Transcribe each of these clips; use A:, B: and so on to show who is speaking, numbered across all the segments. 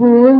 A: Boom.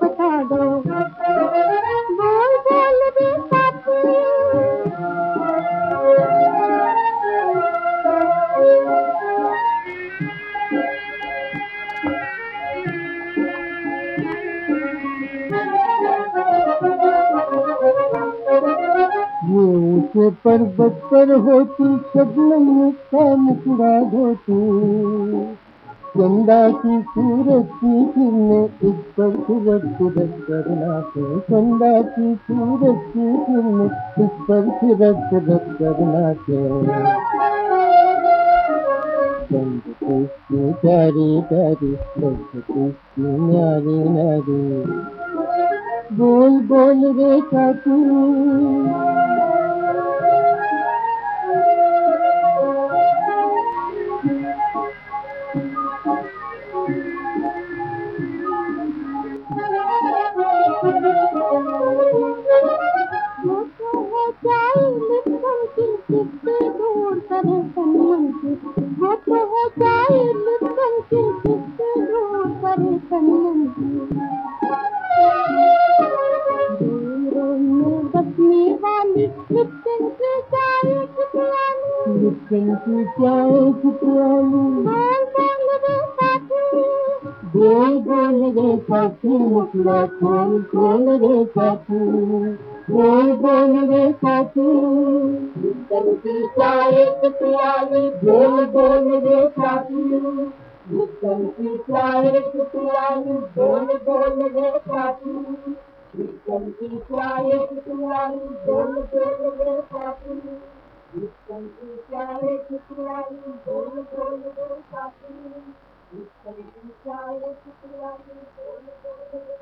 A: ऊँचे पर बदतर हो तू शबनम का मुकड़ा हो तू चंदा की सूरत की किरणें इस पर सूरत सूरत करना तो चंदा की सूरत की किरणें इस पर सूरत सूरत करना तो चंद कृष्ण प्यारी प्यारी चंद कृष्ण न्यारी न्यारी। बोल बोल रे
B: का तू है चाय लिप्टन की बोल बोल रे साथी
A: बोल बोल रे साथी बोल बोल रे साथी लिप्टन की चाय की प्याली बोल बोल रे साथी लिप्टन की चाय की प्याली बोल बोल रे साथी लिप्टन की चाय की प्याली बोल बोल रे साथी लिप्टन की चाय की प्याली बोल बोल रे साथी Thank you.